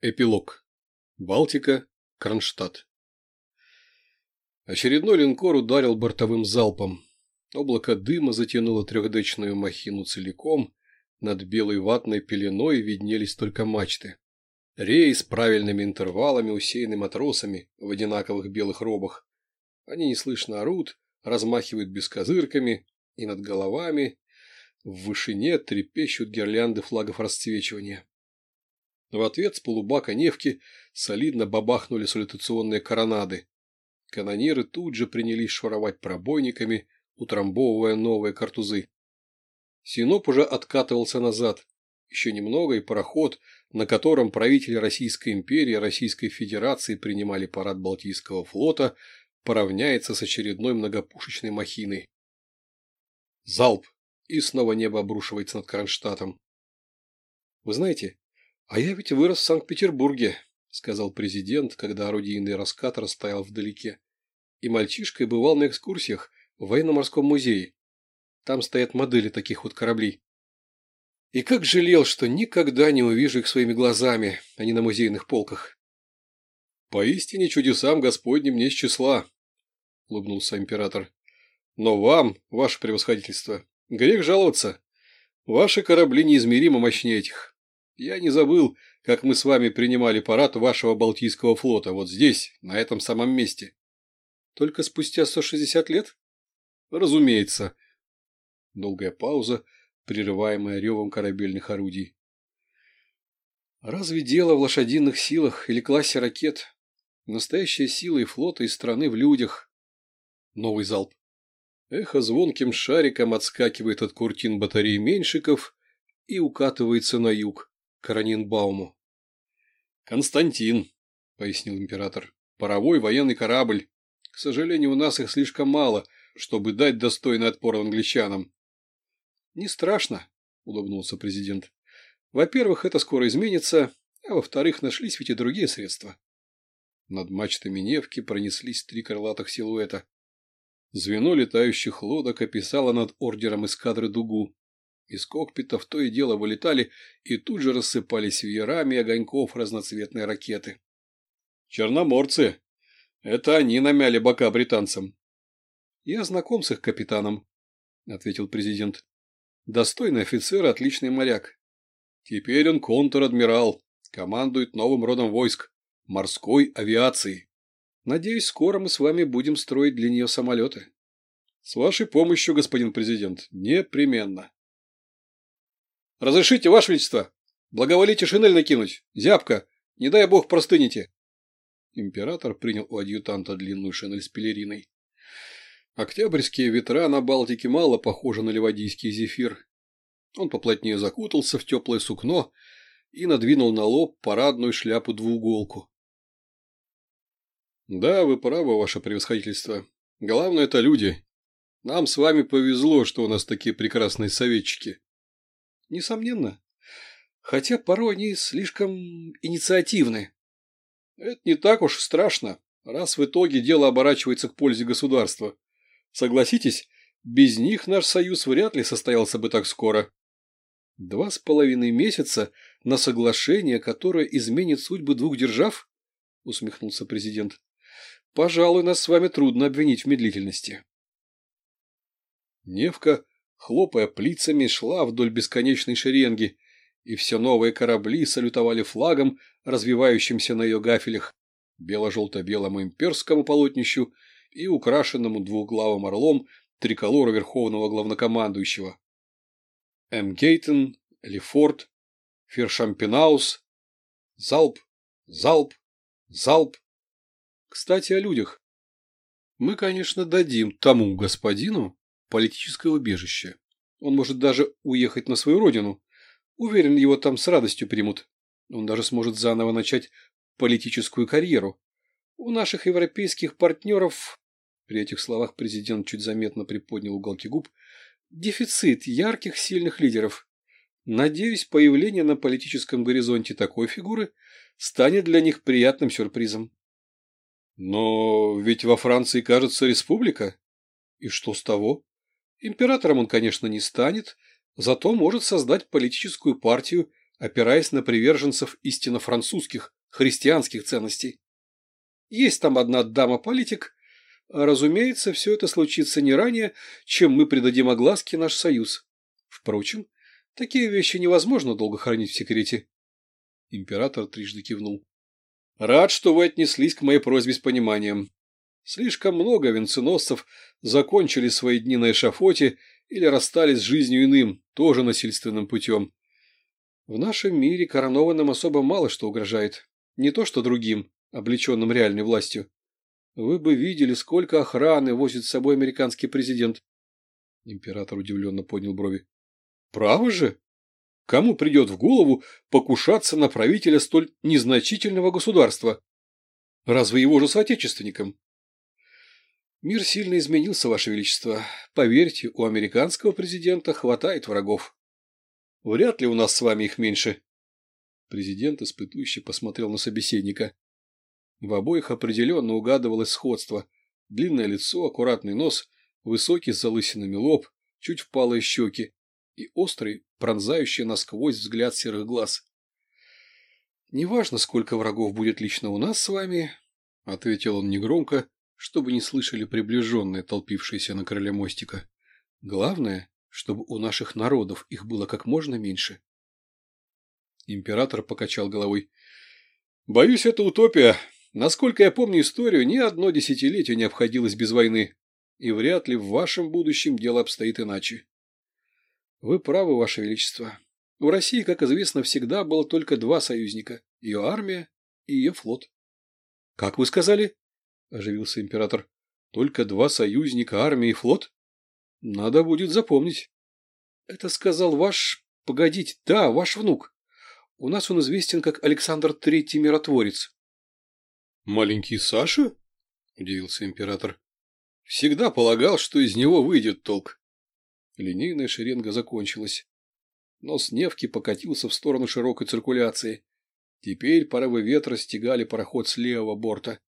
Эпилог. Балтика, Кронштадт. Очередной линкор ударил бортовым залпом. Облако дыма затянуло трехдечную махину целиком, над белой ватной пеленой виднелись только мачты. Рей с правильными интервалами, усеянный матросами в одинаковых белых робах. Они неслышно орут, размахивают бескозырками, и над головами в вышине трепещут гирлянды флагов расцвечивания. В ответ с полубака Невки солидно бабахнули салютационные коронады. Канониры тут же принялись шваровать пробойниками, утрамбовывая новые картузы. Синоп уже откатывался назад. Еще немного, и пароход, на котором правители Российской империи и Российской Федерации принимали парад Балтийского флота, поравняется с очередной многопушечной махиной. Залп! И снова небо обрушивается над Кронштадтом. Вы знаете, «А я ведь вырос в Санкт-Петербурге», – сказал президент, когда орудийный раскатор стоял вдалеке. «И мальчишкой бывал на экскурсиях в военно-морском музее. Там стоят модели таких вот кораблей. И как жалел, что никогда не увижу их своими глазами, а не на музейных полках». «Поистине чудесам Господним не с числа», – улыбнулся император. «Но вам, ваше превосходительство, грех жаловаться. Ваши корабли неизмеримо мощнее этих». Я не забыл, как мы с вами принимали парад вашего Балтийского флота вот здесь, на этом самом месте. Только спустя 160 лет? Разумеется. Долгая пауза, прерываемая ревом корабельных орудий. Разве дело в лошадиных силах или классе ракет? Настоящая сила и флота, и страны в людях. Новый залп. Эхо звонким шариком отскакивает от куртин батареи Меньшиков и укатывается на юг. Каранинбауму. «Константин», — пояснил император, — «паровой военный корабль. К сожалению, у нас их слишком мало, чтобы дать достойный отпор англичанам». «Не страшно», — улыбнулся президент. «Во-первых, это скоро изменится, а во-вторых, нашлись ведь и другие средства». Над мачтами Невки пронеслись три крылатых силуэта. Звено летающих лодок описало над ордером эскадры дугу. Из кокпитов то и дело вылетали и тут же рассыпались веерами огоньков разноцветные ракеты. «Черноморцы! Это они намяли бока британцам!» «Я знаком с их капитаном», — ответил президент. «Достойный офицер, отличный моряк. Теперь он контр-адмирал, командует новым родом войск, морской авиации. Надеюсь, скоро мы с вами будем строить для нее самолеты. С вашей помощью, господин президент, непременно». «Разрешите, Ваше Величество? Благоволите шинель накинуть. Зябко. Не дай бог простынете». Император принял у адъютанта длинную шинель с пелериной. Октябрьские ветра на Балтике мало похожи на ливадийский зефир. Он поплотнее закутался в теплое сукно и надвинул на лоб парадную шляпу-двууголку. «Да, вы правы, ваше превосходительство. Главное – это люди. Нам с вами повезло, что у нас такие прекрасные советчики. Несомненно. Хотя порой они слишком инициативны. Это не так уж страшно, раз в итоге дело оборачивается к пользе государства. Согласитесь, без них наш союз вряд ли состоялся бы так скоро. Два с половиной месяца на соглашение, которое изменит судьбы двух держав? Усмехнулся президент. Пожалуй, нас с вами трудно обвинить в медлительности. Невка хлопая плицами, шла вдоль бесконечной шеренги, и все новые корабли салютовали флагом, развивающимся на ее гафелях, бело-желто-белому имперскому полотнищу и украшенному двуглавым орлом триколора верховного главнокомандующего. М. Гейтен, Лефорт, Фершампенаус, залп, залп, залп. Кстати, о людях. Мы, конечно, дадим тому господину политическое убежище. Он может даже уехать на свою родину. Уверен, его там с радостью примут. Он даже сможет заново начать политическую карьеру. У наших европейских партнеров, при этих словах президент чуть заметно приподнял уголки губ, дефицит ярких, сильных лидеров. Надеюсь, появление на политическом горизонте такой фигуры станет для них приятным сюрпризом. Но ведь во Франции, кажется, республика. И что с того? Императором он, конечно, не станет, зато может создать политическую партию, опираясь на приверженцев истинно французских, христианских ценностей. Есть там одна дама-политик, разумеется, все это случится не ранее, чем мы придадим огласке наш союз. Впрочем, такие вещи невозможно долго хранить в секрете. Император трижды кивнул. Рад, что вы отнеслись к моей просьбе с пониманием. Слишком много венценосцев закончили свои дни на эшафоте или расстались с жизнью иным, тоже насильственным путем. В нашем мире коронованным особо мало что угрожает. Не то что другим, облеченным реальной властью. Вы бы видели, сколько охраны возит с собой американский президент. Император удивленно поднял брови. Право же? Кому придет в голову покушаться на правителя столь незначительного государства? Разве его же соотечественникам? Мир сильно изменился, Ваше Величество. Поверьте, у американского президента хватает врагов. Вряд ли у нас с вами их меньше. Президент испытующе посмотрел на собеседника. В обоих определенно угадывалось сходство. Длинное лицо, аккуратный нос, высокий с залысинами лоб, чуть впалые щеки и острый, пронзающий насквозь взгляд серых глаз. «Неважно, сколько врагов будет лично у нас с вами», — ответил он негромко, чтобы не слышали приближенные, толпившиеся на крыле мостика. «Главное, чтобы у наших народов их было как можно меньше». Император покачал головой. «Боюсь, это утопия. Насколько я помню историю, ни одно десятилетие не обходилось без войны, и вряд ли в вашем будущем дело обстоит иначе. Вы правы, Ваше Величество. У России, как известно, всегда было только два союзника – ее армия и ее флот. – Как вы сказали? – оживился император. – Только два союзника, армия и флот? Надо будет запомнить. – Это сказал ваш... Погодите, да, ваш внук. У нас он известен как Александр Третий Миротворец. «Маленький Саша?» – удивился император. «Всегда полагал, что из него выйдет толк». Линейная шеренга закончилась. Нос Невки покатился в сторону широкой циркуляции. Теперь порывы ветра стегали пароход с левого борта.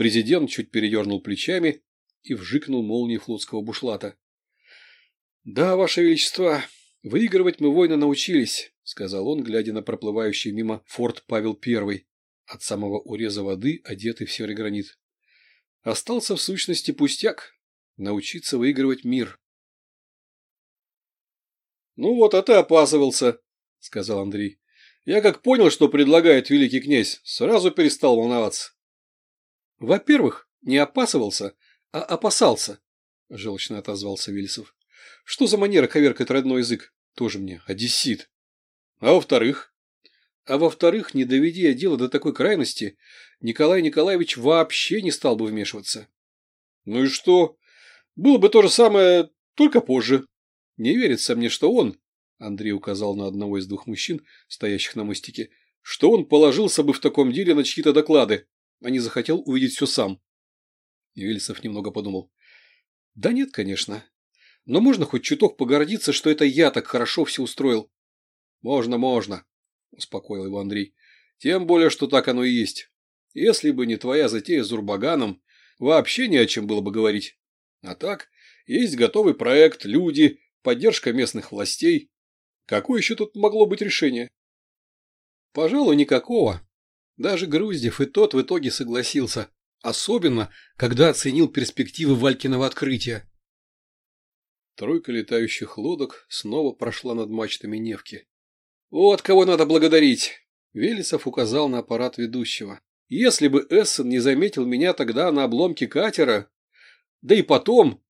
Президент чуть передернул плечами и вжикнул молнией флотского бушлата. — Да, Ваше Величество, выигрывать мы войны научились, — сказал он, глядя на проплывающий мимо форт Павел Первый от самого уреза воды, одетый в серый гранит. Остался в сущности пустяк – научиться выигрывать мир. «Ну вот, а ты опасывался», – сказал Андрей. «Я как понял, что предлагает великий князь, сразу перестал волноваться». «Во-первых, не опасывался, а опасался», – желчно отозвался Велесов. «Что за манера коверкать родной язык? Тоже мне одессит. А во-вторых, а во-вторых, не доведя дело до такой крайности, Николай Николаевич вообще не стал бы вмешиваться. Ну и что? Было бы то же самое, только позже. Не верится мне, что он, Андрей указал на одного из двух мужчин, стоящих на мостике, что он положился бы в таком деле на чьи-то доклады, а не захотел увидеть все сам. Велесов немного подумал. Да нет, конечно. Но можно хоть чуток погордиться, что это я так хорошо все устроил. Можно, можно, – успокоил его Андрей. «Тем более, что так оно и есть. Если бы не твоя затея с Урбаганом, вообще не о чем было бы говорить. А так, есть готовый проект, люди, поддержка местных властей. Какое еще тут могло быть решение?» «Пожалуй, никакого. Даже Груздев и тот в итоге согласился, особенно, когда оценил перспективы Валькиного открытия». Тройка летающих лодок снова прошла над мачтами Невки. Вот кого надо благодарить. Велесов указал на аппарат ведущего. Если бы Эссен не заметил меня тогда на обломке катера, да и потом...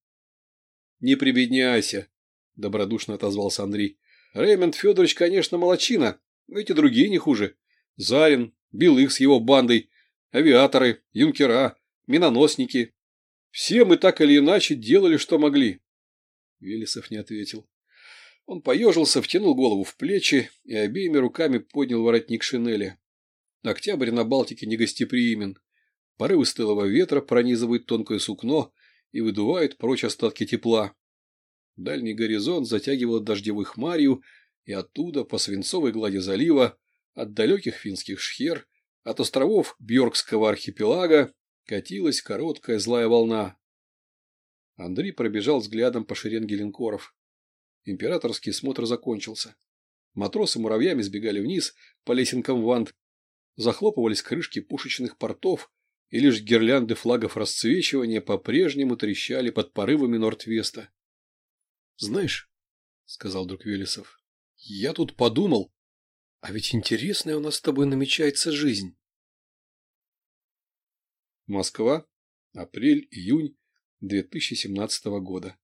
Не прибедняйся, добродушно отозвался Андрей. Ремонт Федорович, конечно, молочина, но эти другие не хуже. Зарин, Белых с его бандой, авиаторы, юнкера, миноносники. Все мы так или иначе делали, что могли. Велесов не ответил. Он поежился, втянул голову в плечи и обеими руками поднял воротник шинели. Октябрь на Балтике негостеприимен. Порывы стылого ветра пронизывают тонкое сукно и выдувают прочь остатки тепла. Дальний горизонт затягивал дождевой хмарью, и оттуда, по свинцовой глади залива, от далеких финских шхер, от островов Бьоркского архипелага, катилась короткая злая волна. Андрей пробежал взглядом по шеренге линкоров. Императорский смотр закончился. Матросы муравьями сбегали вниз по лесенкам вант, захлопывались крышки пушечных портов, и лишь гирлянды флагов расцвечивания по-прежнему трещали под порывами Нортвеста. «Знаешь, — сказал друг Велесов, — я тут подумал, а ведь интересная у нас с тобой намечается жизнь». Москва, апрель-июнь 2017 года.